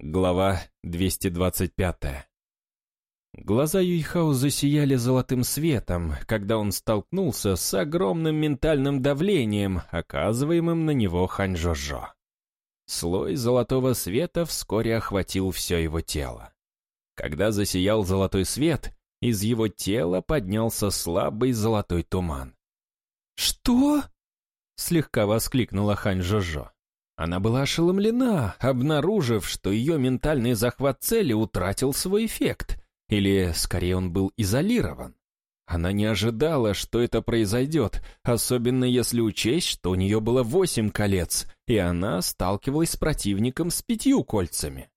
Глава 225 Глаза Юйхао засияли золотым светом, когда он столкнулся с огромным ментальным давлением, оказываемым на него Ханьжожо. Слой золотого света вскоре охватил все его тело. Когда засиял золотой свет, из его тела поднялся слабый золотой туман. «Что?» — слегка воскликнула Хань Жожо. Она была ошеломлена, обнаружив, что ее ментальный захват цели утратил свой эффект, или, скорее, он был изолирован. Она не ожидала, что это произойдет, особенно если учесть, что у нее было восемь колец, и она сталкивалась с противником с пятью кольцами.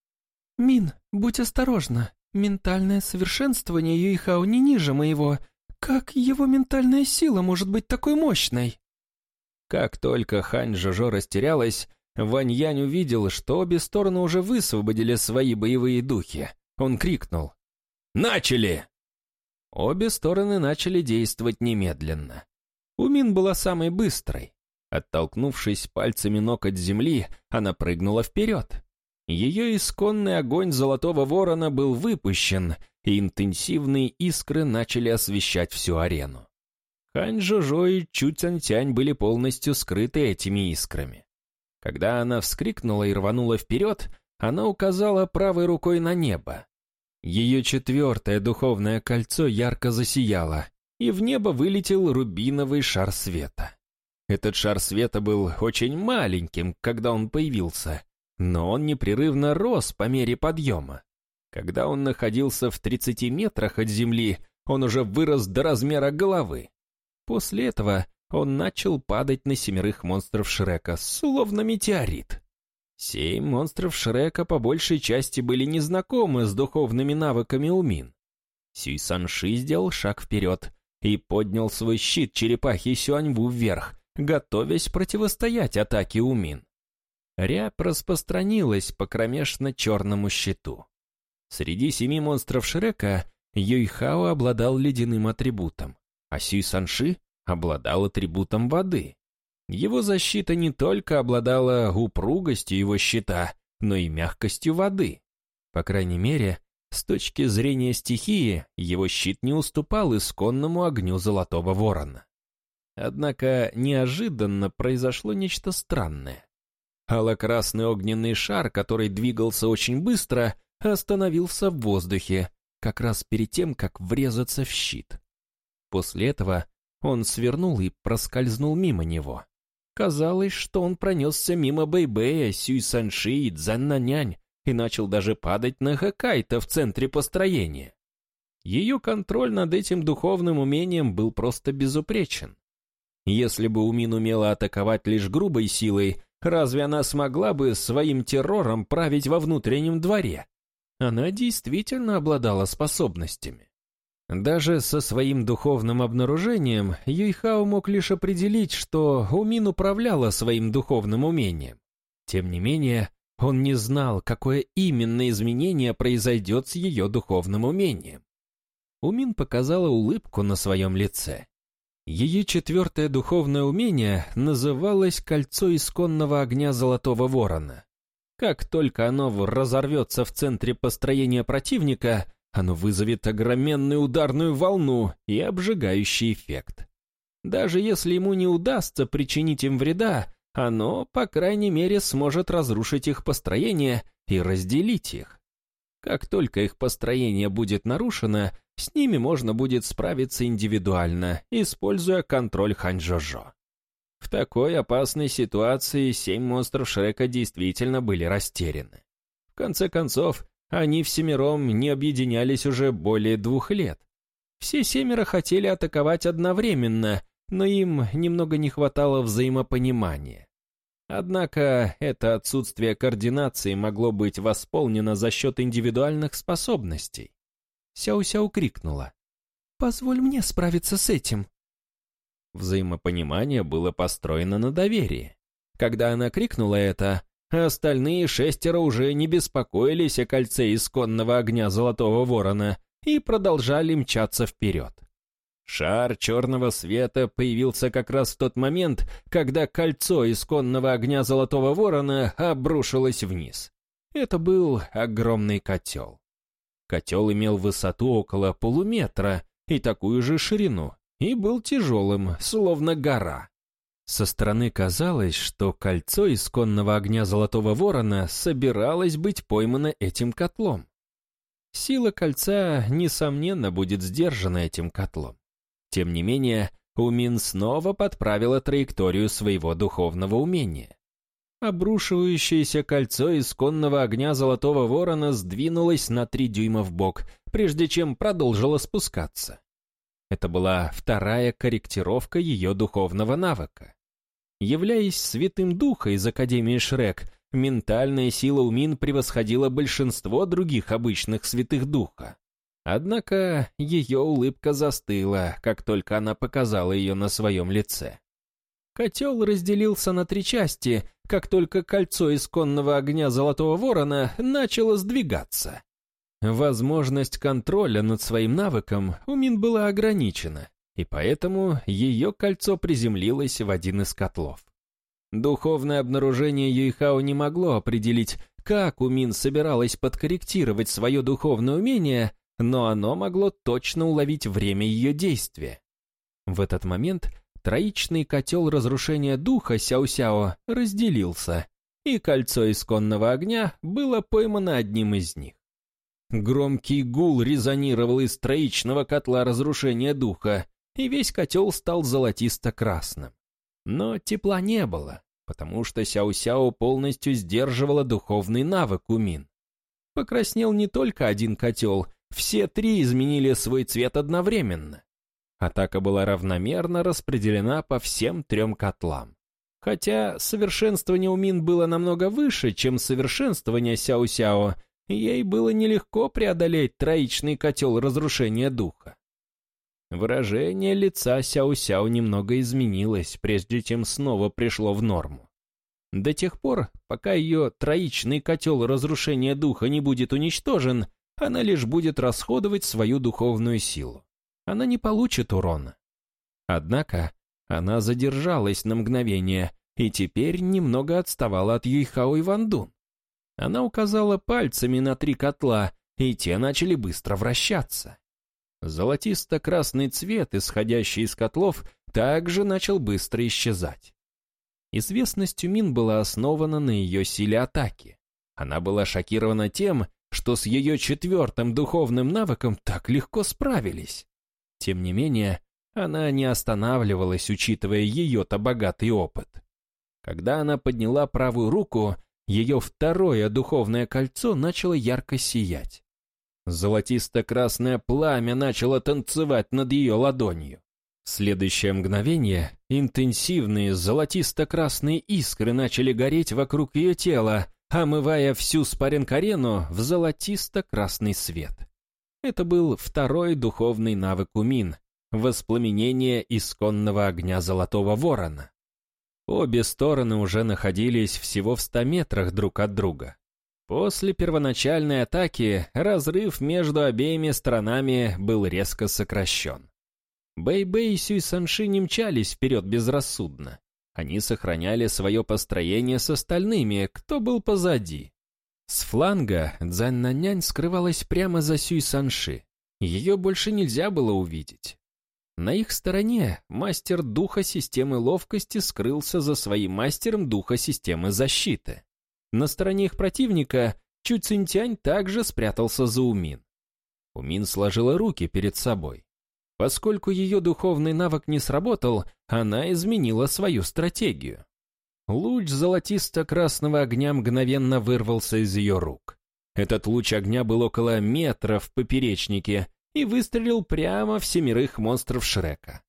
«Мин, будь осторожна. Ментальное совершенствование Юйхао не ниже моего. Как его ментальная сила может быть такой мощной?» Как только Хань Жожо растерялась, Вань Янь увидел, что обе стороны уже высвободили свои боевые духи. Он крикнул «Начали!» Обе стороны начали действовать немедленно. Умин была самой быстрой. Оттолкнувшись пальцами ног от земли, она прыгнула вперед. Ее исконный огонь золотого ворона был выпущен, и интенсивные искры начали освещать всю арену. Хань Жожо и Чу Цянтянь были полностью скрыты этими искрами. Когда она вскрикнула и рванула вперед, она указала правой рукой на небо. Ее четвертое духовное кольцо ярко засияло, и в небо вылетел рубиновый шар света. Этот шар света был очень маленьким, когда он появился, но он непрерывно рос по мере подъема. Когда он находился в 30 метрах от земли, он уже вырос до размера головы. После этого он начал падать на семерых монстров Шрека, словно метеорит. Семь монстров Шрека по большей части были незнакомы с духовными навыками Умин. Сюй Санши сделал шаг вперед и поднял свой щит черепахи Сюаньву вверх, готовясь противостоять атаке Умин. Рябь распространилась по кромешно-черному щиту. Среди семи монстров Шрека Юйхао обладал ледяным атрибутом, а Сюй Санши обладал атрибутом воды. Его защита не только обладала упругостью его щита, но и мягкостью воды. По крайней мере, с точки зрения стихии, его щит не уступал исконному огню Золотого Ворона. Однако неожиданно произошло нечто странное. Алокрасный огненный шар, который двигался очень быстро, остановился в воздухе, как раз перед тем, как врезаться в щит. После этого он свернул и проскользнул мимо него. Казалось, что он пронесся мимо Бэйбэя, Сюй Санши и Цзаннанянь и начал даже падать на Хакайта в центре построения. Ее контроль над этим духовным умением был просто безупречен. Если бы Умин умела атаковать лишь грубой силой, разве она смогла бы своим террором править во внутреннем дворе? Она действительно обладала способностями. Даже со своим духовным обнаружением Юйхао мог лишь определить, что Умин управляла своим духовным умением. Тем не менее, он не знал, какое именно изменение произойдет с ее духовным умением. Умин показала улыбку на своем лице. Ее четвертое духовное умение называлось «Кольцо исконного огня Золотого Ворона». Как только оно разорвется в центре построения противника, оно вызовет огроменную ударную волну и обжигающий эффект. Даже если ему не удастся причинить им вреда, оно, по крайней мере, сможет разрушить их построение и разделить их. Как только их построение будет нарушено, с ними можно будет справиться индивидуально, используя контроль Ханчжожо. В такой опасной ситуации семь монстров Шрека действительно были растеряны. В конце концов, они всемиром не объединялись уже более двух лет. Все семеро хотели атаковать одновременно, но им немного не хватало взаимопонимания. Однако это отсутствие координации могло быть восполнено за счет индивидуальных способностей. Сяо-Сяо крикнула. «Позволь мне справиться с этим». Взаимопонимание было построено на доверии. Когда она крикнула это, Остальные шестеро уже не беспокоились о кольце исконного огня Золотого Ворона и продолжали мчаться вперед. Шар черного света появился как раз в тот момент, когда кольцо исконного огня Золотого Ворона обрушилось вниз. Это был огромный котел. Котел имел высоту около полуметра и такую же ширину, и был тяжелым, словно гора. Со стороны казалось, что кольцо исконного огня Золотого Ворона собиралось быть поймано этим котлом. Сила кольца, несомненно, будет сдержана этим котлом. Тем не менее, Умин снова подправила траекторию своего духовного умения. Обрушивающееся кольцо исконного огня Золотого Ворона сдвинулось на три дюйма в бок, прежде чем продолжило спускаться. Это была вторая корректировка ее духовного навыка. Являясь святым духа из Академии Шрек, ментальная сила Умин превосходила большинство других обычных святых духа. Однако ее улыбка застыла, как только она показала ее на своем лице. Котел разделился на три части, как только кольцо исконного огня Золотого Ворона начало сдвигаться. Возможность контроля над своим навыком у Мин была ограничена, и поэтому ее кольцо приземлилось в один из котлов. Духовное обнаружение Юйхао не могло определить, как Умин собиралась подкорректировать свое духовное умение, но оно могло точно уловить время ее действия. В этот момент Троичный котел разрушения духа Сяо-Сяо разделился, и кольцо исконного огня было поймано одним из них. Громкий гул резонировал из троичного котла разрушения духа, и весь котел стал золотисто-красным. Но тепла не было, потому что Сяо-Сяо полностью сдерживала духовный навык Умин. Покраснел не только один котел, все три изменили свой цвет одновременно. Атака была равномерно распределена по всем трем котлам. Хотя совершенствование у Мин было намного выше, чем совершенствование Сяо-Сяо, ей было нелегко преодолеть троичный котел разрушения духа. Выражение лица Сяо-Сяо немного изменилось, прежде чем снова пришло в норму. До тех пор, пока ее троичный котел разрушения духа не будет уничтожен, она лишь будет расходовать свою духовную силу она не получит урона. Однако она задержалась на мгновение и теперь немного отставала от Юйхао и Вандун. Она указала пальцами на три котла, и те начали быстро вращаться. Золотисто-красный цвет, исходящий из котлов, также начал быстро исчезать. Известность Мин была основана на ее силе атаки. Она была шокирована тем, что с ее четвертым духовным навыком так легко справились. Тем не менее, она не останавливалась, учитывая ее-то богатый опыт. Когда она подняла правую руку, ее второе духовное кольцо начало ярко сиять. Золотисто-красное пламя начало танцевать над ее ладонью. В следующее мгновение интенсивные золотисто-красные искры начали гореть вокруг ее тела, омывая всю спаренкарену в золотисто-красный свет. Это был второй духовный навык Умин — воспламенение исконного огня Золотого Ворона. Обе стороны уже находились всего в ста метрах друг от друга. После первоначальной атаки разрыв между обеими сторонами был резко сокращен. Бэй-Бэй и Сюй Санши не мчались вперед безрассудно. Они сохраняли свое построение с остальными, кто был позади. С фланга Цзань скрывалась прямо за Сюй Санши. Ее больше нельзя было увидеть. На их стороне мастер духа системы ловкости скрылся за своим мастером духа системы защиты. На стороне их противника Чу Цинтянь также спрятался за Умин. Умин сложила руки перед собой. Поскольку ее духовный навык не сработал, она изменила свою стратегию. Луч золотисто-красного огня мгновенно вырвался из ее рук. Этот луч огня был около метра в поперечнике и выстрелил прямо в семерых монстров Шрека.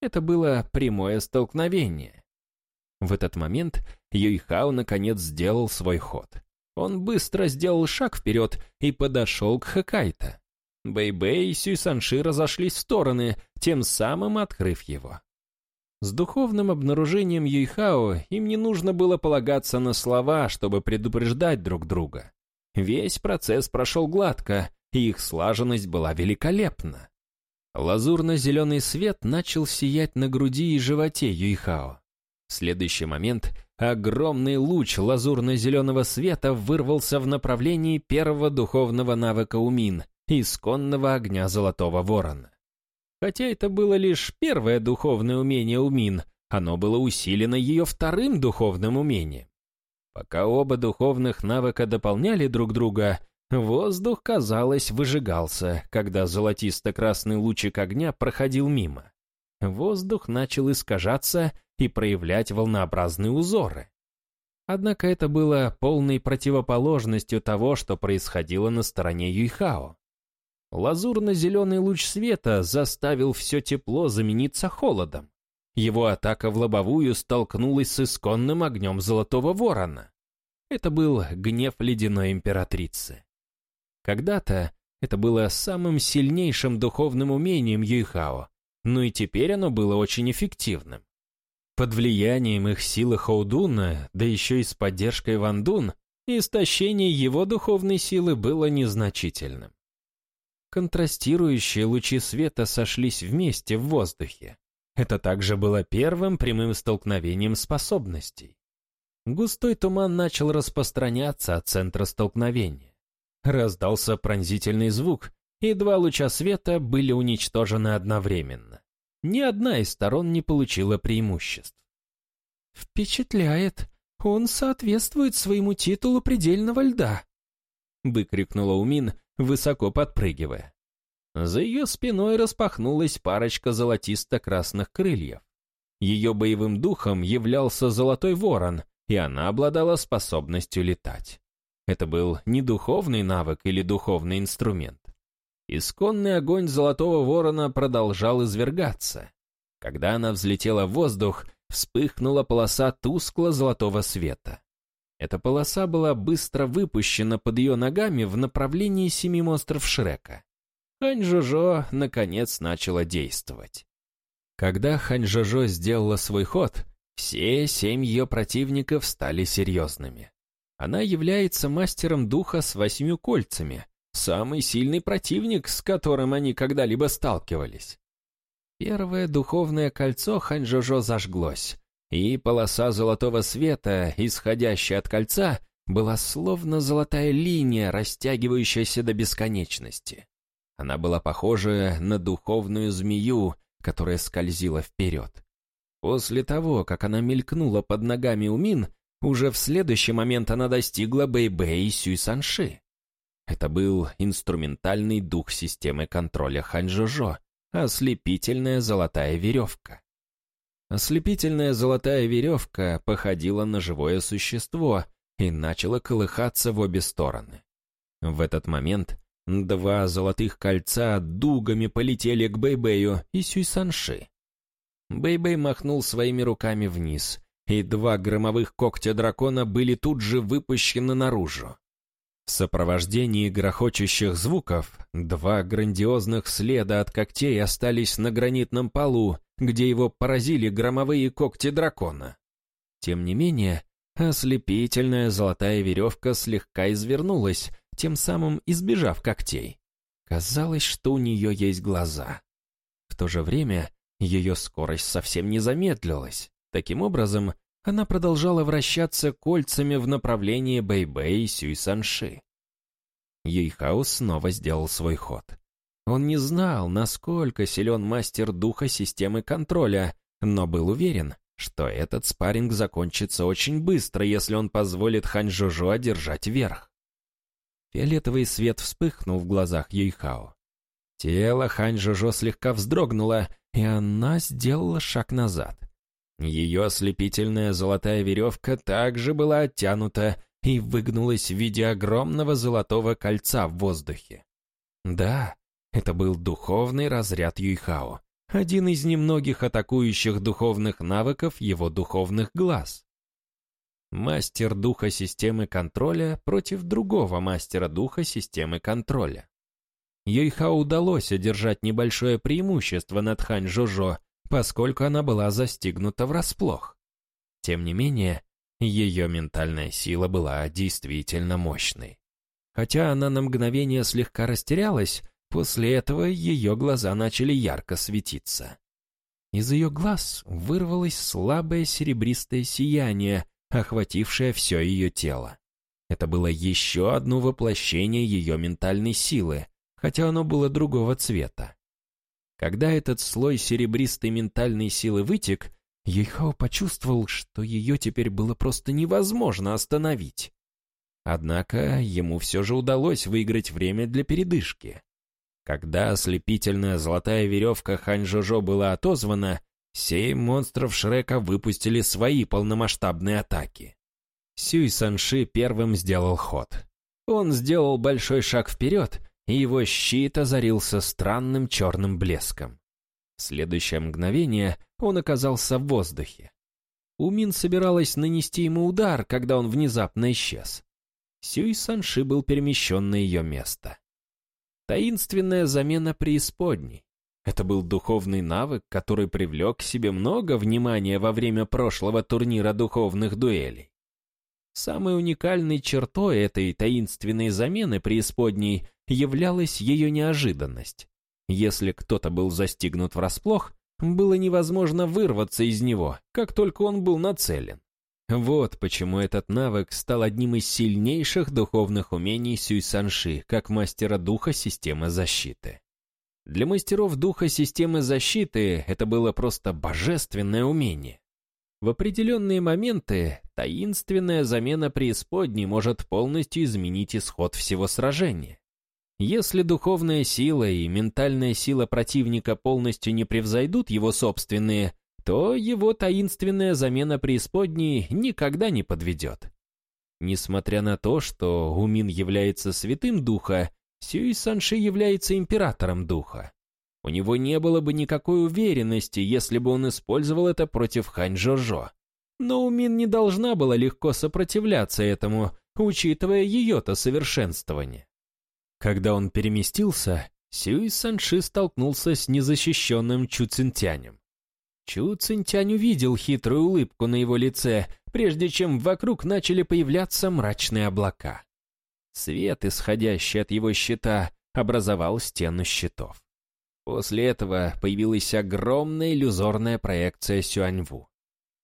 Это было прямое столкновение. В этот момент Юйхао наконец сделал свой ход. Он быстро сделал шаг вперед и подошел к Хакайта. Бэй-Бэй и Сюй-Санши разошлись в стороны, тем самым открыв его. С духовным обнаружением Юйхао им не нужно было полагаться на слова, чтобы предупреждать друг друга. Весь процесс прошел гладко, и их слаженность была великолепна. Лазурно-зеленый свет начал сиять на груди и животе Юйхао. В следующий момент огромный луч лазурно-зеленого света вырвался в направлении первого духовного навыка Умин, исконного огня Золотого Ворона. Хотя это было лишь первое духовное умение Умин, оно было усилено ее вторым духовным умением. Пока оба духовных навыка дополняли друг друга, воздух, казалось, выжигался, когда золотисто-красный лучик огня проходил мимо. Воздух начал искажаться и проявлять волнообразные узоры. Однако это было полной противоположностью того, что происходило на стороне Юйхао. Лазурно-зеленый луч света заставил все тепло замениться холодом. Его атака в лобовую столкнулась с исконным огнем Золотого Ворона. Это был гнев ледяной императрицы. Когда-то это было самым сильнейшим духовным умением Юйхао, но и теперь оно было очень эффективным. Под влиянием их силы Хоудуна, да еще и с поддержкой Вандун, истощение его духовной силы было незначительным. Контрастирующие лучи света сошлись вместе в воздухе. Это также было первым прямым столкновением способностей. Густой туман начал распространяться от центра столкновения. Раздался пронзительный звук, и два луча света были уничтожены одновременно. Ни одна из сторон не получила преимуществ. «Впечатляет. Он соответствует своему титулу предельного льда», — выкрикнула Умин, высоко подпрыгивая. За ее спиной распахнулась парочка золотисто-красных крыльев. Ее боевым духом являлся золотой ворон, и она обладала способностью летать. Это был не духовный навык или духовный инструмент. Исконный огонь золотого ворона продолжал извергаться. Когда она взлетела в воздух, вспыхнула полоса тускло-золотого света. Эта полоса была быстро выпущена под ее ногами в направлении семи монстров Шрека. Хань Жожо наконец начала действовать. Когда Хань Жожо сделала свой ход, все семь ее противников стали серьезными. Она является мастером духа с восьмью кольцами, самый сильный противник, с которым они когда-либо сталкивались. Первое духовное кольцо Хань Жожо зажглось, и полоса золотого света, исходящая от кольца, была словно золотая линия, растягивающаяся до бесконечности. Она была похожа на духовную змею, которая скользила вперед. После того, как она мелькнула под ногами у Мин, уже в следующий момент она достигла Бэй-Бэй и Сюй-Санши. Это был инструментальный дух системы контроля Ханьжожо, ослепительная золотая веревка. Ослепительная золотая веревка походила на живое существо и начала колыхаться в обе стороны. В этот момент два золотых кольца дугами полетели к Бэйбэю и Сюйсанши. Бэйбэй махнул своими руками вниз, и два громовых когтя дракона были тут же выпущены наружу. В сопровождении грохочущих звуков два грандиозных следа от когтей остались на гранитном полу, где его поразили громовые когти дракона. Тем не менее, ослепительная золотая веревка слегка извернулась, тем самым избежав когтей. Казалось, что у нее есть глаза. В то же время ее скорость совсем не замедлилась. Таким образом, она продолжала вращаться кольцами в направлении Бэйбэй и Сюй-Санши. Юйхао снова сделал свой ход. Он не знал, насколько силен мастер духа системы контроля, но был уверен, что этот спарринг закончится очень быстро, если он позволит Хань Жужу одержать верх. Фиолетовый свет вспыхнул в глазах Юйхао. Тело Хань Жужо слегка вздрогнуло, и она сделала шаг назад. Ее ослепительная золотая веревка также была оттянута и выгнулась в виде огромного золотого кольца в воздухе. Да, это был духовный разряд Юйхао, один из немногих атакующих духовных навыков его духовных глаз. Мастер духа системы контроля против другого мастера духа системы контроля. Юйхао удалось одержать небольшое преимущество над Хань Жожо, поскольку она была застигнута врасплох. Тем не менее, ее ментальная сила была действительно мощной. Хотя она на мгновение слегка растерялась, после этого ее глаза начали ярко светиться. Из ее глаз вырвалось слабое серебристое сияние, охватившая все ее тело. Это было еще одно воплощение ее ментальной силы, хотя оно было другого цвета. Когда этот слой серебристой ментальной силы вытек, Ейхао почувствовал, что ее теперь было просто невозможно остановить. Однако ему все же удалось выиграть время для передышки. Когда ослепительная золотая веревка Хань-Жожо была отозвана, семь монстров Шрека выпустили свои полномасштабные атаки. Сюй Санши первым сделал ход. Он сделал большой шаг вперед, и его щит озарился странным черным блеском. В следующее мгновение он оказался в воздухе. Умин собиралась нанести ему удар, когда он внезапно исчез. Сюй Санши был перемещен на ее место. Таинственная замена преисподней. Это был духовный навык, который привлек к себе много внимания во время прошлого турнира духовных дуэлей. Самой уникальной чертой этой таинственной замены преисподней являлась ее неожиданность. Если кто-то был застигнут врасплох, было невозможно вырваться из него, как только он был нацелен. Вот почему этот навык стал одним из сильнейших духовных умений Сюй Санши, как мастера духа системы защиты. Для мастеров духа системы защиты это было просто божественное умение. В определенные моменты таинственная замена преисподней может полностью изменить исход всего сражения. Если духовная сила и ментальная сила противника полностью не превзойдут его собственные, то его таинственная замена преисподней никогда не подведет. Несмотря на то, что Умин является святым духа, Сюй Санши является императором духа. У него не было бы никакой уверенности, если бы он использовал это против Хань Жожо. Но Умин не должна была легко сопротивляться этому, учитывая ее-то совершенствование. Когда он переместился, Сюй Санши столкнулся с незащищенным Чу Цинтянем. Чу Цинтянь увидел хитрую улыбку на его лице, прежде чем вокруг начали появляться мрачные облака. Свет, исходящий от его щита, образовал стену щитов. После этого появилась огромная иллюзорная проекция Сюаньву.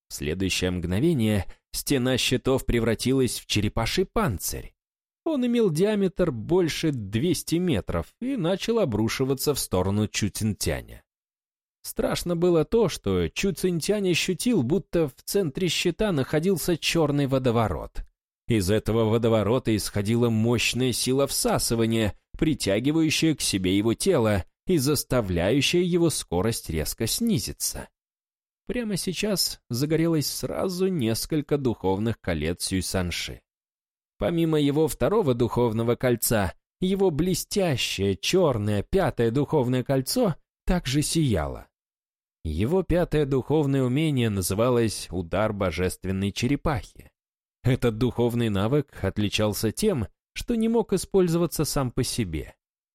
В следующее мгновение стена щитов превратилась в черепаший панцирь. Он имел диаметр больше 200 метров и начал обрушиваться в сторону Чуцинтяня. Страшно было то, что Чуцинтянь ощутил, будто в центре щита находился черный водоворот. Из этого водоворота исходила мощная сила всасывания, притягивающая к себе его тело и заставляющая его скорость резко снизиться. Прямо сейчас загорелось сразу несколько духовных колец Сюйсанши. Помимо его второго духовного кольца, его блестящее черное пятое духовное кольцо также сияло. Его пятое духовное умение называлось «Удар божественной черепахи». Этот духовный навык отличался тем, что не мог использоваться сам по себе.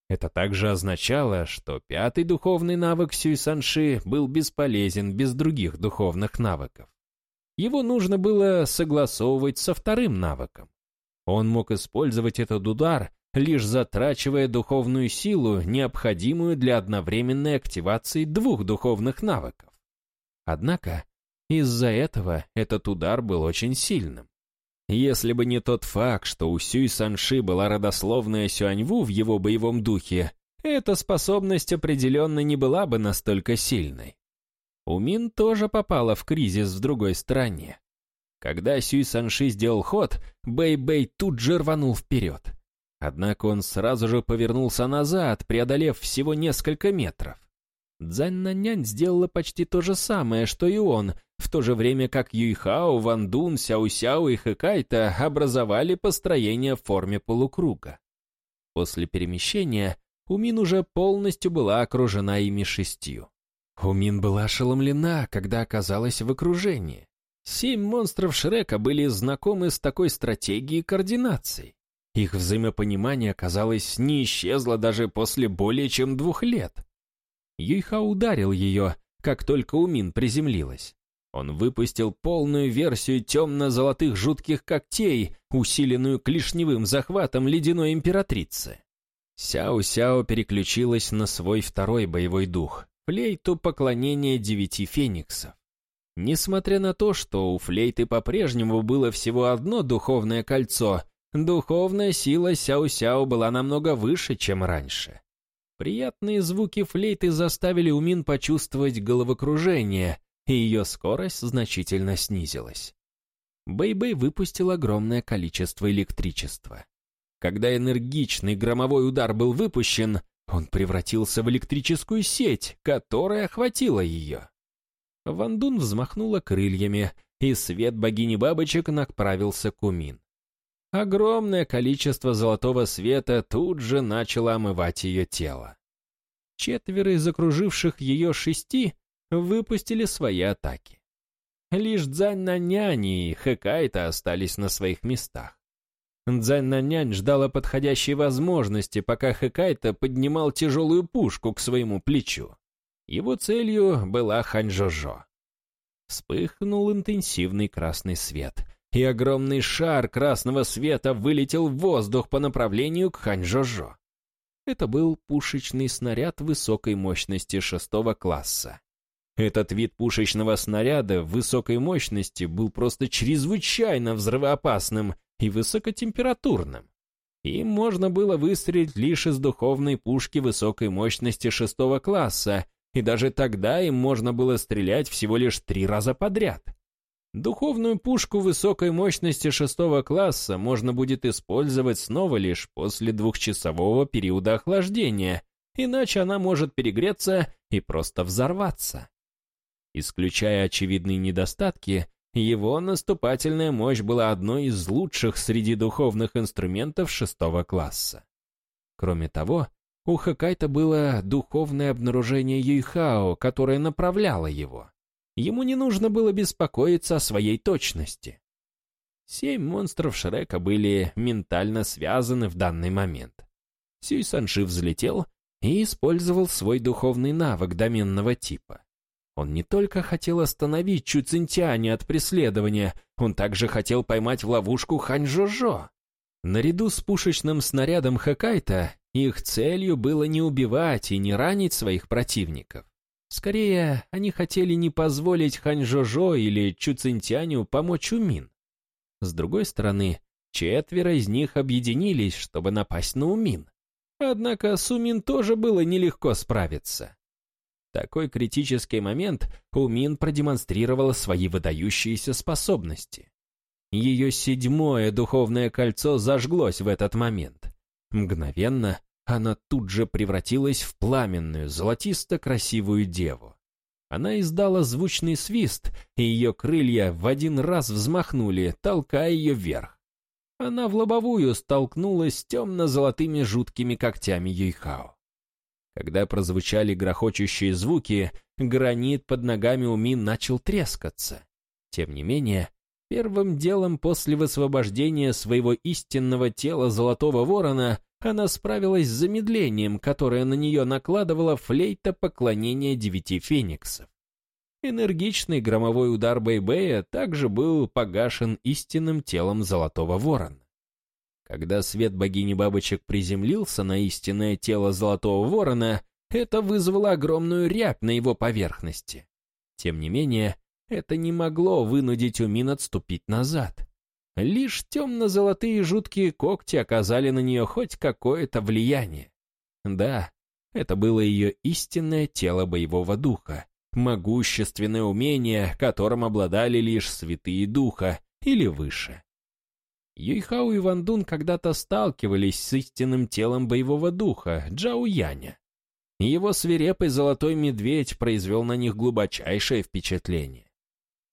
Это также означало, что пятый духовный навык Сюйсанши был бесполезен без других духовных навыков. Его нужно было согласовывать со вторым навыком. Он мог использовать этот удар, лишь затрачивая духовную силу, необходимую для одновременной активации двух духовных навыков. Однако, из-за этого этот удар был очень сильным. Если бы не тот факт, что у Сюй Санши была родословная Сюаньву в его боевом духе, эта способность определенно не была бы настолько сильной. Умин тоже попала в кризис в другой стране. Когда Сюй Санши сделал ход, Бэй-Бэй тут же рванул вперед. Однако он сразу же повернулся назад, преодолев всего несколько метров. Цзань сделала почти то же самое, что и он, в то же время как Юйхао, Вандун, Сяо-Сяо и Хэкайта образовали построение в форме полукруга. После перемещения Умин уже полностью была окружена ими шестью. Умин была ошеломлена, когда оказалась в окружении. Семь монстров Шрека были знакомы с такой стратегией координации. Их взаимопонимание, казалось, не исчезло даже после более чем двух лет. Юйха ударил ее, как только Умин приземлилась. Он выпустил полную версию темно-золотых жутких когтей, усиленную клешневым захватом ледяной императрицы. Сяо-Сяо переключилась на свой второй боевой дух, флейту поклонения девяти фениксов. Несмотря на то, что у флейты по-прежнему было всего одно духовное кольцо, духовная сила Сяо-Сяо была намного выше, чем раньше. Приятные звуки флейты заставили Умин почувствовать головокружение, и ее скорость значительно снизилась. Бэй-Бэй выпустил огромное количество электричества. Когда энергичный громовой удар был выпущен, он превратился в электрическую сеть, которая охватила ее. Вандун взмахнула крыльями, и свет богини бабочек направился к Умин. Огромное количество золотого света тут же начало омывать ее тело. Четверо из окруживших ее шести выпустили свои атаки. Лишь Дзань-Нанянь и Хэкайта остались на своих местах. Дзань-Нанянь ждала подходящей возможности, пока Хэкайта поднимал тяжелую пушку к своему плечу. Его целью была Ханьжожо. Вспыхнул интенсивный красный свет, и огромный шар красного света вылетел в воздух по направлению к Ханьжожо. Это был пушечный снаряд высокой мощности шестого класса. Этот вид пушечного снаряда высокой мощности был просто чрезвычайно взрывоопасным и высокотемпературным. Им можно было выстрелить лишь из духовной пушки высокой мощности шестого класса, и даже тогда им можно было стрелять всего лишь три раза подряд. Духовную пушку высокой мощности шестого класса можно будет использовать снова лишь после двухчасового периода охлаждения, иначе она может перегреться и просто взорваться. Исключая очевидные недостатки, его наступательная мощь была одной из лучших среди духовных инструментов шестого класса. Кроме того, у Хакайта было духовное обнаружение Юйхао, которое направляло его. Ему не нужно было беспокоиться о своей точности. Семь монстров Шрека были ментально связаны в данный момент. Сюй Санши взлетел и использовал свой духовный навык доменного типа. Он не только хотел остановить Чу Цинтяня от преследования, он также хотел поймать в ловушку Хань Жожо. Наряду с пушечным снарядом Хакайта их целью было не убивать и не ранить своих противников. Скорее, они хотели не позволить Хань Жожо или Чу Цинтяню помочь Умин. С другой стороны, четверо из них объединились, чтобы напасть на Умин. Однако с Умин тоже было нелегко справиться. В такой критический момент Умин продемонстрировала свои выдающиеся способности. Ее седьмое духовное кольцо зажглось в этот момент. Мгновенно она тут же превратилась в пламенную, золотисто-красивую деву. Она издала звучный свист, и ее крылья в один раз взмахнули, толкая ее вверх. Она в лобовую столкнулась с темно-золотыми жуткими когтями Юйхао. Когда прозвучали грохочущие звуки, гранит под ногами у Мин начал трескаться. Тем не менее, Первым делом после высвобождения своего истинного тела Золотого Ворона она справилась с замедлением, которое на нее накладывала флейта поклонения девяти фениксов. Энергичный громовой удар Бэйбэя также был погашен истинным телом Золотого Ворона. Когда свет богини бабочек приземлился на истинное тело Золотого Ворона, это вызвало огромную рябь на его поверхности. Тем не менее, это не могло вынудить Умин отступить назад. Лишь темно-золотые жуткие когти оказали на нее хоть какое-то влияние. Да, это было ее истинное тело боевого духа, могущественное умение, которым обладали лишь святые духа или выше. Юйхау и Вандун когда-то сталкивались с истинным телом боевого духа Джао Яня. Его свирепый золотой медведь произвел на них глубочайшее впечатление.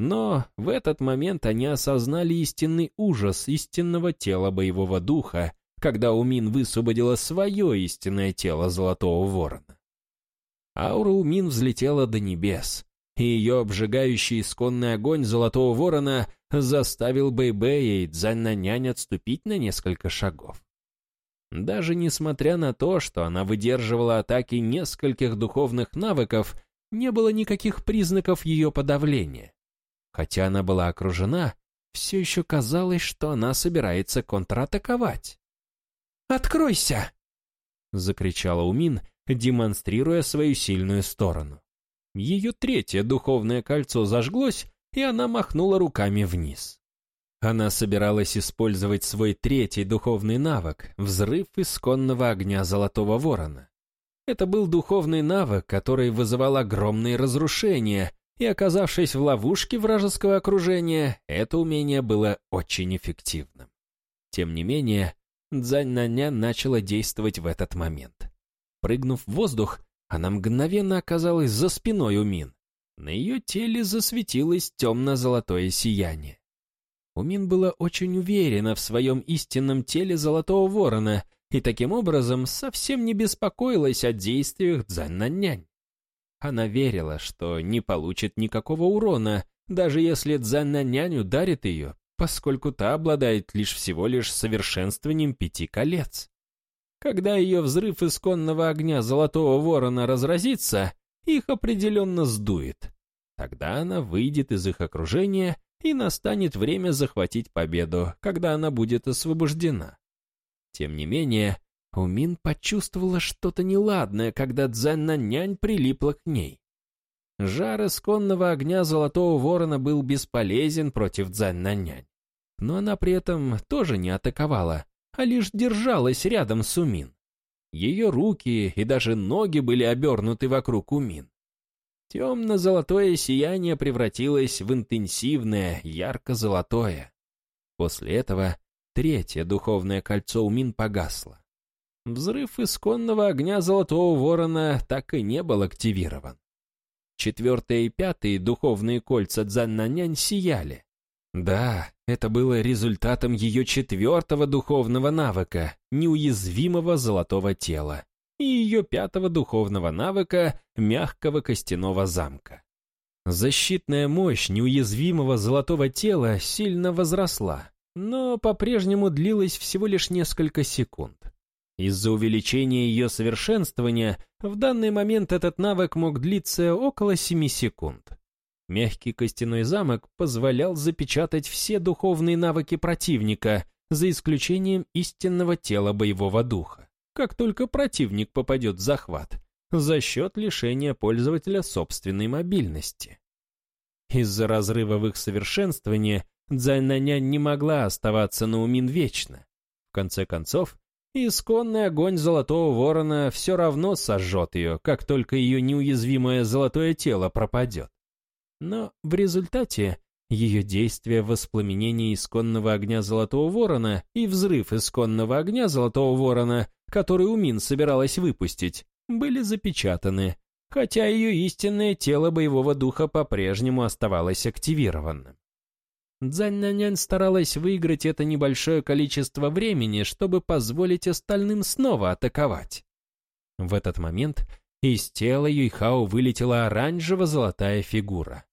Но в этот момент они осознали истинный ужас истинного тела боевого духа, когда Умин высвободила свое истинное тело Золотого Ворона. Аура Умин взлетела до небес, и ее обжигающий исконный огонь Золотого Ворона заставил Бэйбэя и Цзаннанянь отступить на несколько шагов. Даже несмотря на то, что она выдерживала атаки нескольких духовных навыков, не было никаких признаков ее подавления. Хотя она была окружена, все еще казалось, что она собирается контратаковать. «Откройся!» — закричала Умин, демонстрируя свою сильную сторону. Ее третье духовное кольцо зажглось, и она махнула руками вниз. Она собиралась использовать свой третий духовный навык — взрыв исконного огня Золотого Ворона. Это был духовный навык, который вызывал огромные разрушения, и, оказавшись в ловушке вражеского окружения, это умение было очень эффективным. Тем не менее, Дзань-Наня начала действовать в этот момент. Прыгнув в воздух, она мгновенно оказалась за спиной у Мин. На ее теле засветилось темно-золотое сияние. Умин была очень уверена в своем истинном теле Золотого Ворона и таким образом совсем не беспокоилась о действиях Цзань-Нанянь. Она верила, что не получит никакого урона, даже если Цзань-Нанянь ударит ее, поскольку та обладает лишь всего лишь совершенствованием пяти колец. Когда ее взрыв исконного огня Золотого Ворона разразится, их определенно сдует. Тогда она выйдет из их окружения, и настанет время захватить победу, когда она будет освобождена. Тем не менее, Умин почувствовала что-то неладное, когда Дзянна-нянь прилипла к ней. Жар исконного огня Золотого Ворона был бесполезен против Дзянна-нянь. Но она при этом тоже не атаковала, а лишь держалась рядом с Умин. Ее руки и даже ноги были обернуты вокруг Умин. Темно-золотое сияние превратилось в интенсивное, ярко-золотое. После этого третье духовное кольцо Умин погасло. Взрыв исконного огня Золотого Ворона так и не был активирован. Четвертое и пятое духовные кольца Дзаннанянь сияли. Да, это было результатом ее четвертого духовного навыка, неуязвимого золотого тела, и ее пятого духовного навыка мягкого костяного замка. Защитная мощь неуязвимого золотого тела сильно возросла, но по-прежнему длилась всего лишь несколько секунд. Из-за увеличения ее совершенствования в данный момент этот навык мог длиться около 7 секунд. Мягкий костяной замок позволял запечатать все духовные навыки противника, за исключением истинного тела боевого духа, как только противник попадет в захват, за счет лишения пользователя собственной мобильности. Из-за разрыва в их совершенствовании Дзайнаня не могла оставаться на Умин вечно. В конце концов, исконный огонь Золотого Ворона все равно сожжет ее, как только ее неуязвимое золотое тело пропадет. Но в результате ее действия в воспламенении исконного огня Золотого Ворона и взрыв исконного огня Золотого Ворона, который Умин собиралась выпустить, были запечатаны, хотя ее истинное тело боевого духа по-прежнему оставалось активированным. Дзань-нянь старалась выиграть это небольшое количество времени, чтобы позволить остальным снова атаковать. В этот момент из тела Юйхао вылетела оранжево-золотая фигура.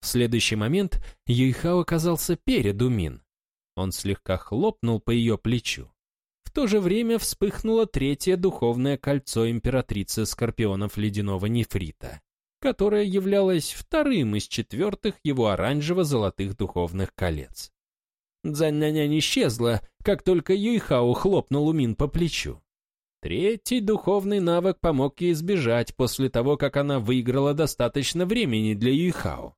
В следующий момент Юйхао оказался перед Умин. Он слегка хлопнул по ее плечу. В то же время вспыхнуло третье духовное кольцо императрицы скорпионов ледяного нефрита, которое являлось вторым из четвертых его оранжево-золотых духовных колец. Дзянь-нянь исчезла, как только Юйхао хлопнул Умин по плечу. Третий духовный навык помог ей избежать после того, как она выиграла достаточно времени для Юйхао.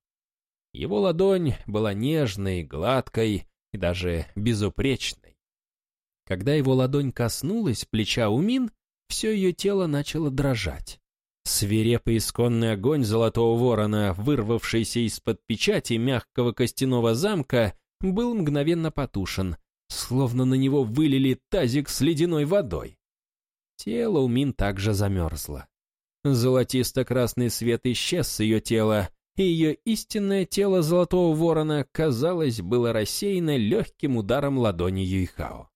Его ладонь была нежной, гладкой и даже безупречной. Когда его ладонь коснулась плеча Умин, все ее тело начало дрожать. Свирепый исконный огонь Золотого Ворона, вырвавшийся из-под печати мягкого костяного замка, был мгновенно потушен, словно на него вылили тазик с ледяной водой. Тело Умин также замерзло. Золотисто-красный свет исчез с ее тела, и ее истинное тело Золотого Ворона, казалось, было рассеяно легким ударом ладони Юйхао.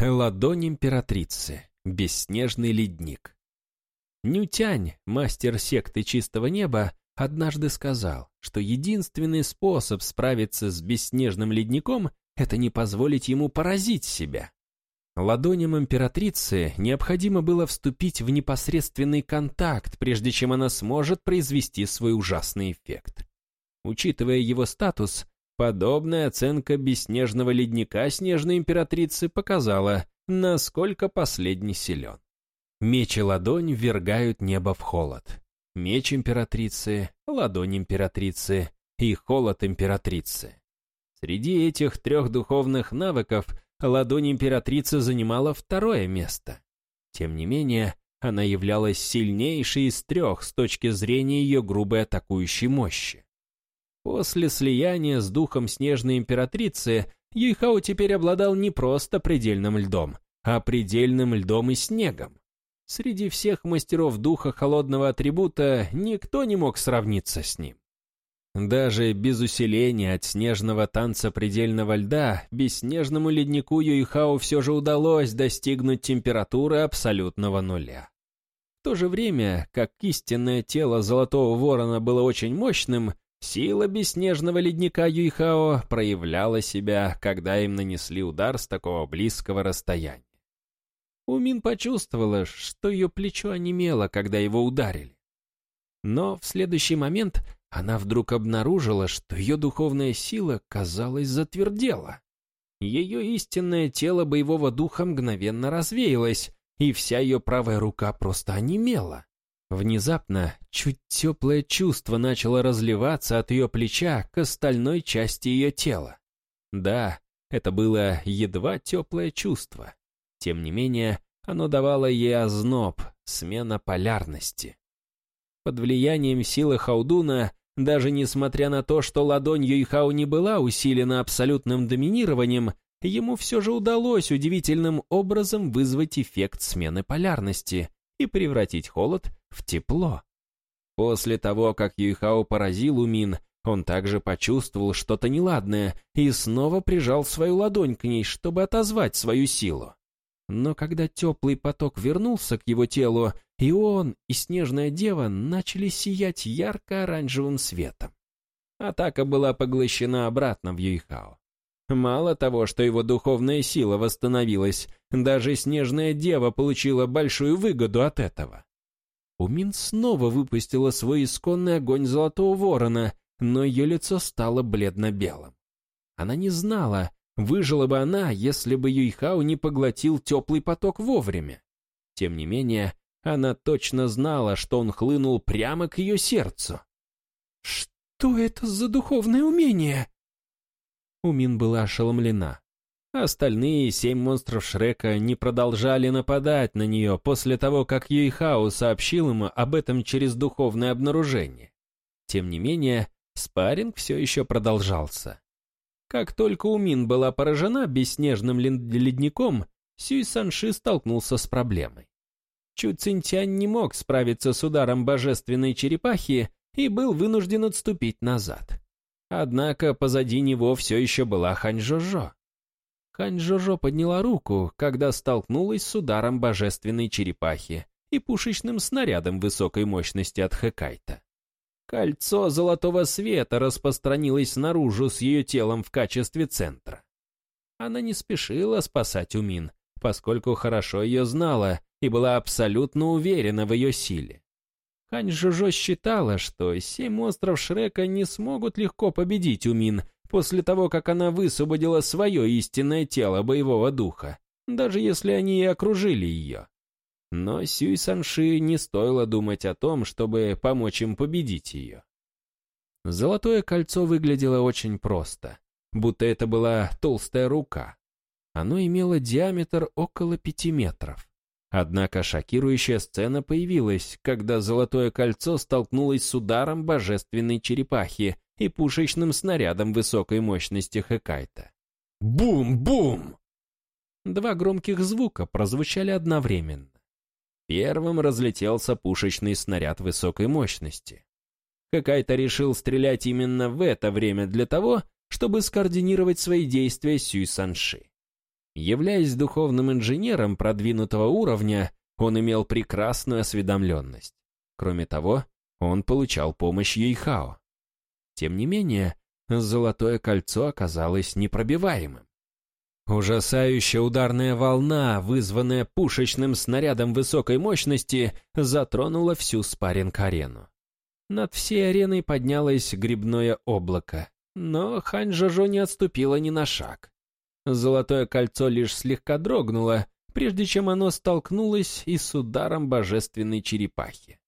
Ладонь императрицы, бесснежный ледник. Нютянь, мастер секты Чистого Неба, однажды сказал, что единственный способ справиться с бесснежным ледником — это не позволить ему поразить себя. Ладоням императрицы необходимо было вступить в непосредственный контакт, прежде чем она сможет произвести свой ужасный эффект. Учитывая его статус, подобная оценка бесснежного ледника снежной императрицы показала, насколько последний силен. Меч и ладонь ввергают небо в холод. Меч императрицы, ладонь императрицы, и холод императрицы. Среди этих трех духовных навыков ладонь императрицы занимала второе место. Тем не менее, она являлась сильнейшей из трех с точки зрения ее грубой атакующей мощи. После слияния с духом Снежной Императрицы Юйхао теперь обладал не просто предельным льдом, а предельным льдом и снегом. Среди всех мастеров духа холодного атрибута никто не мог сравниться с ним. Даже без усиления от снежного танца предельного льда бесснежному леднику Юйхао все же удалось достигнуть температуры абсолютного нуля. В то же время, как истинное тело Золотого Ворона было очень мощным, сила бесснежного ледника Юйхао проявляла себя, когда им нанесли удар с такого близкого расстояния. Умин почувствовала, что ее плечо онемело, когда его ударили. Но в следующий момент она вдруг обнаружила, что ее духовная сила, казалось, затвердела. Ее истинное тело боевого духа мгновенно развеялось, и вся ее правая рука просто онемела. Внезапно чуть теплое чувство начало разливаться от ее плеча к остальной части ее тела. Да, это было едва теплое чувство. Тем не менее, оно давало ей озноб, смена полярности. Под влиянием силы Хаудуна даже несмотря на то, что ладонь Юйхао не была усилена абсолютным доминированием, ему все же удалось удивительным образом вызвать эффект смены полярности и превратить холод в тепло. После того, как Юйхао поразил Умин, он также почувствовал что-то неладное и снова прижал свою ладонь к ней, чтобы отозвать свою силу. Но когда теплый поток вернулся к его телу, и он, и Снежная Дева начали сиять ярко-оранжевым светом. Атака была поглощена обратно в Юйхао. Мало того, что его духовная сила восстановилась, даже Снежная Дева получила большую выгоду от этого. Умин снова выпустила свой исконный огонь Золотого Ворона, но ее лицо стало бледно-белым. Она не знала, выжила бы она, если бы Юйхао не поглотил теплый поток вовремя. Тем не менее, она точно знала, что он хлынул прямо к ее сердцу. «Что это за духовное умение?» Умин была ошеломлена. Остальные семь монстров Шрека не продолжали нападать на нее после того, как Юйхао сообщил ему об этом через духовное обнаружение. Тем не менее, спарринг все еще продолжался. Как только Умин была поражена бесснежным ледником, Сюй Санши столкнулся с проблемой. Чу Цинтянь не мог справиться с ударом божественной черепахи и был вынужден отступить назад. Однако позади него все еще была Хань Жожо. Хань Жожо подняла руку, когда столкнулась с ударом божественной черепахи и пушечным снарядом высокой мощности от Хэкайта. Кольцо золотого света распространилось наружу с ее телом в качестве центра. Она не спешила спасать Умин, поскольку хорошо ее знала и была абсолютно уверена в ее силе. Хань Жужо считала, что семь монстров Шрека не смогут легко победить Умин после того, как она высвободила свое истинное тело боевого духа, даже если они и окружили ее. Но Сюй Санши не стоило думать о том, чтобы помочь им победить ее. Золотое кольцо выглядело очень просто, будто это была толстая рука. Оно имело диаметр около пяти метров. Однако шокирующая сцена появилась, когда Золотое Кольцо столкнулось с ударом божественной черепахи и пушечным снарядом высокой мощности Хэкайта. Бум-бум! Два громких звука прозвучали одновременно. Первым разлетелся пушечный снаряд высокой мощности. Хэкайта решил стрелять именно в это время для того, чтобы скоординировать свои действия Сюй Санши. Являясь духовным инженером продвинутого уровня, он имел прекрасную осведомленность. Кроме того, он получал помощь Юйхао. Тем не менее, золотое кольцо оказалось непробиваемым. Ужасающая ударная волна, вызванная пушечным снарядом высокой мощности, затронула всю спарринг-арену. Над всей ареной поднялось грибное облако, но Хань Жожо не отступила ни на шаг. Золотое кольцо лишь слегка дрогнуло, прежде чем оно столкнулось и с ударом божественной черепахи.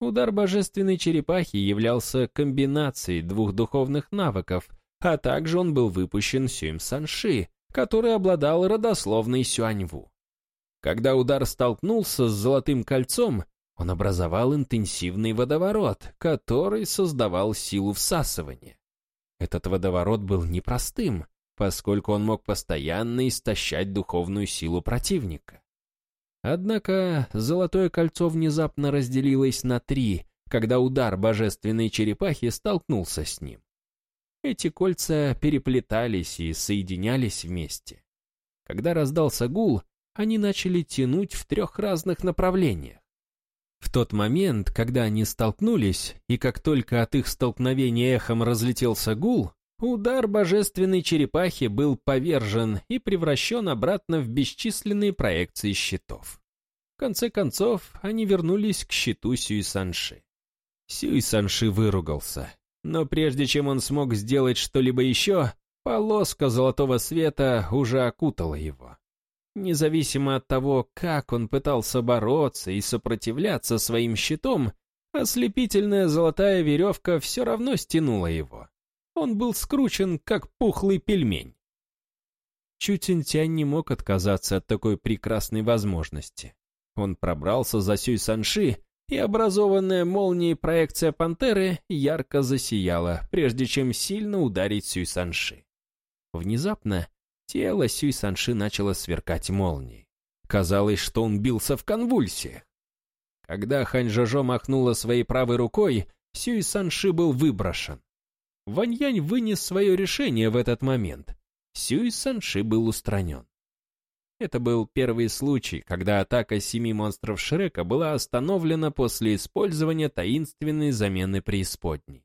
Удар божественной черепахи являлся комбинацией двух духовных навыков, а также он был выпущен Сюем Санши, который обладал родословной Сюаньву. Когда удар столкнулся с золотым кольцом, он образовал интенсивный водоворот, который создавал силу всасывания. Этот водоворот был непростым, поскольку он мог постоянно истощать духовную силу противника. Однако Золотое Кольцо внезапно разделилось на три, когда удар божественной черепахи столкнулся с ним. Эти кольца переплетались и соединялись вместе. Когда раздался гул, они начали тянуть в трех разных направлениях. В тот момент, когда они столкнулись, и как только от их столкновения эхом разлетелся гул, Удар божественной черепахи был повержен и превращен обратно в бесчисленные проекции щитов. В конце концов, они вернулись к щиту Сюй Санши. Сюй Санши выругался, но прежде чем он смог сделать что-либо еще, полоска золотого света уже окутала его. Независимо от того, как он пытался бороться и сопротивляться своим щитом, ослепительная золотая веревка все равно стянула его. Он был скручен, как пухлый пельмень. Чутинтянь не мог отказаться от такой прекрасной возможности. Он пробрался за Сюй Санши, и образованная молнией проекция пантеры ярко засияла, прежде чем сильно ударить Сюй Санши. Внезапно тело Сюй Санши начало сверкать молнией. Казалось, что он бился в конвульсиях. Когда Хань Жожо махнула своей правой рукой, Сюй Санши был выброшен. Ваньянь вынес свое решение в этот момент. Сюй Санши был устранен. Это был первый случай, когда атака семи монстров Шрека была остановлена после использования таинственной замены преисподней.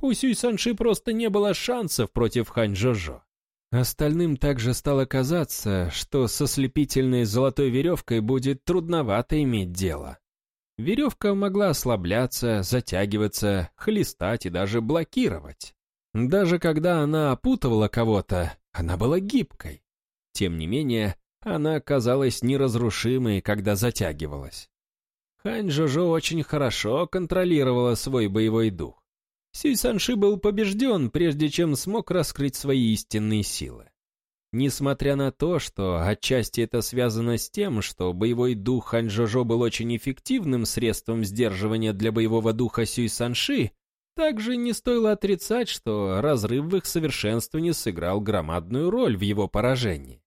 У Сюй Санши просто не было шансов против Хань Жожо. Остальным также стало казаться, что со слепительной золотой веревкой будет трудновато иметь дело. Веревка могла ослабляться, затягиваться, хлестать и даже блокировать. Даже когда она опутывала кого-то, она была гибкой. Тем не менее, она казалась неразрушимой, когда затягивалась. Хань Жожо очень хорошо контролировала свой боевой дух. Сюй Санши был побежден, прежде чем смог раскрыть свои истинные силы. Несмотря на то, что отчасти это связано с тем, что боевой дух Ханчжожо был очень эффективным средством сдерживания для боевого духа Сюй Санши, также не стоило отрицать, что разрыв в их совершенствовании сыграл громадную роль в его поражении.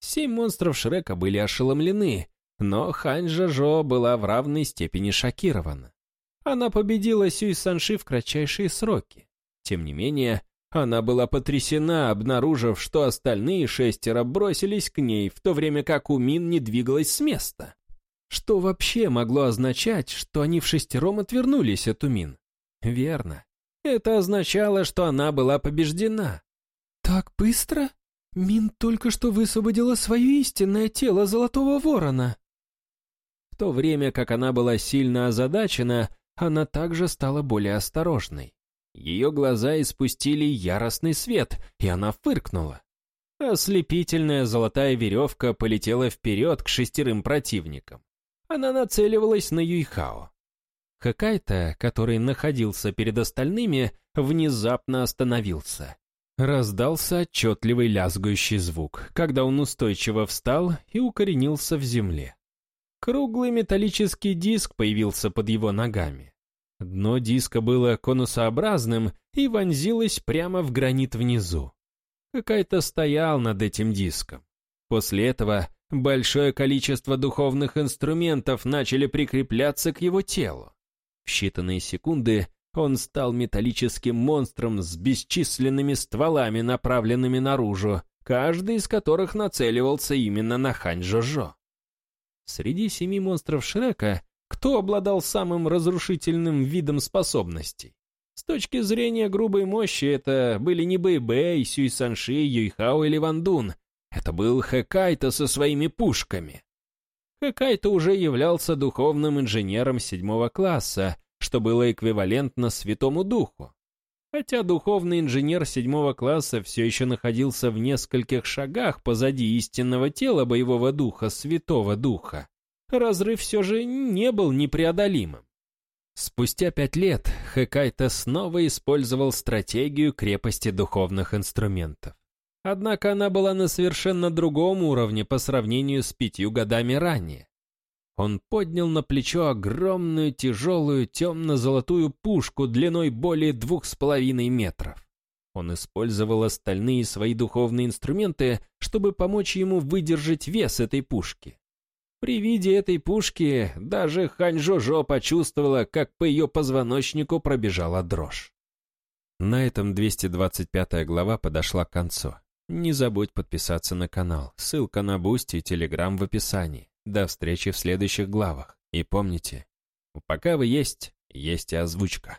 Семь монстров Шрека были ошеломлены, но Хань Жажо была в равной степени шокирована. Она победила Сюй Санши в кратчайшие сроки. Тем не менее, она была потрясена, обнаружив, что остальные шестеро бросились к ней, в то время как Умин не двигалась с места. Что вообще могло означать, что они в шестером отвернулись от Умин? Верно. Это означало, что она была побеждена. «Так быстро? Мин только что высвободила свое истинное тело Золотого Ворона». В то время как она была сильно озадачена, она также стала более осторожной. Ее глаза испустили яростный свет, и она фыркнула. Ослепительная золотая веревка полетела вперед к шестерым противникам. Она нацеливалась на Юйхао. Хакайта, который находился перед остальными, внезапно остановился. Раздался отчетливый лязгающий звук, когда он устойчиво встал и укоренился в земле. Круглый металлический диск появился под его ногами. Дно диска было конусообразным и вонзилось прямо в гранит внизу. Какая-то стоял над этим диском. После этого большое количество духовных инструментов начали прикрепляться к его телу. В считанные секунды он стал металлическим монстром с бесчисленными стволами, направленными наружу, каждый из которых нацеливался именно на Хань Жожо. Среди семи монстров Шрека кто обладал самым разрушительным видом способностей. С точки зрения грубой мощи это были не Бэйбэй, Сюй Санши, Юйхао или Вандун. Это был Хэкайто со своими пушками. Хэкайто уже являлся духовным инженером седьмого класса, что было эквивалентно Святому Духу. Хотя духовный инженер седьмого класса все еще находился в нескольких шагах позади истинного тела боевого духа Святого Духа, разрыв все же не был непреодолимым. Спустя пять лет Хэкайта снова использовал стратегию крепости духовных инструментов. Однако она была на совершенно другом уровне по сравнению с пятью годами ранее. Он поднял на плечо огромную тяжелую темно-золотую пушку длиной более двух с половиной метров. Он использовал остальные свои духовные инструменты, чтобы помочь ему выдержать вес этой пушки. При виде этой пушки даже Хань Жожо почувствовала, как по ее позвоночнику пробежала дрожь. На этом 225 глава подошла к концу. Не забудь подписаться на канал, ссылка на Бусти и Телеграм в описании. До встречи в следующих главах. И помните, пока вы есть, есть и озвучка.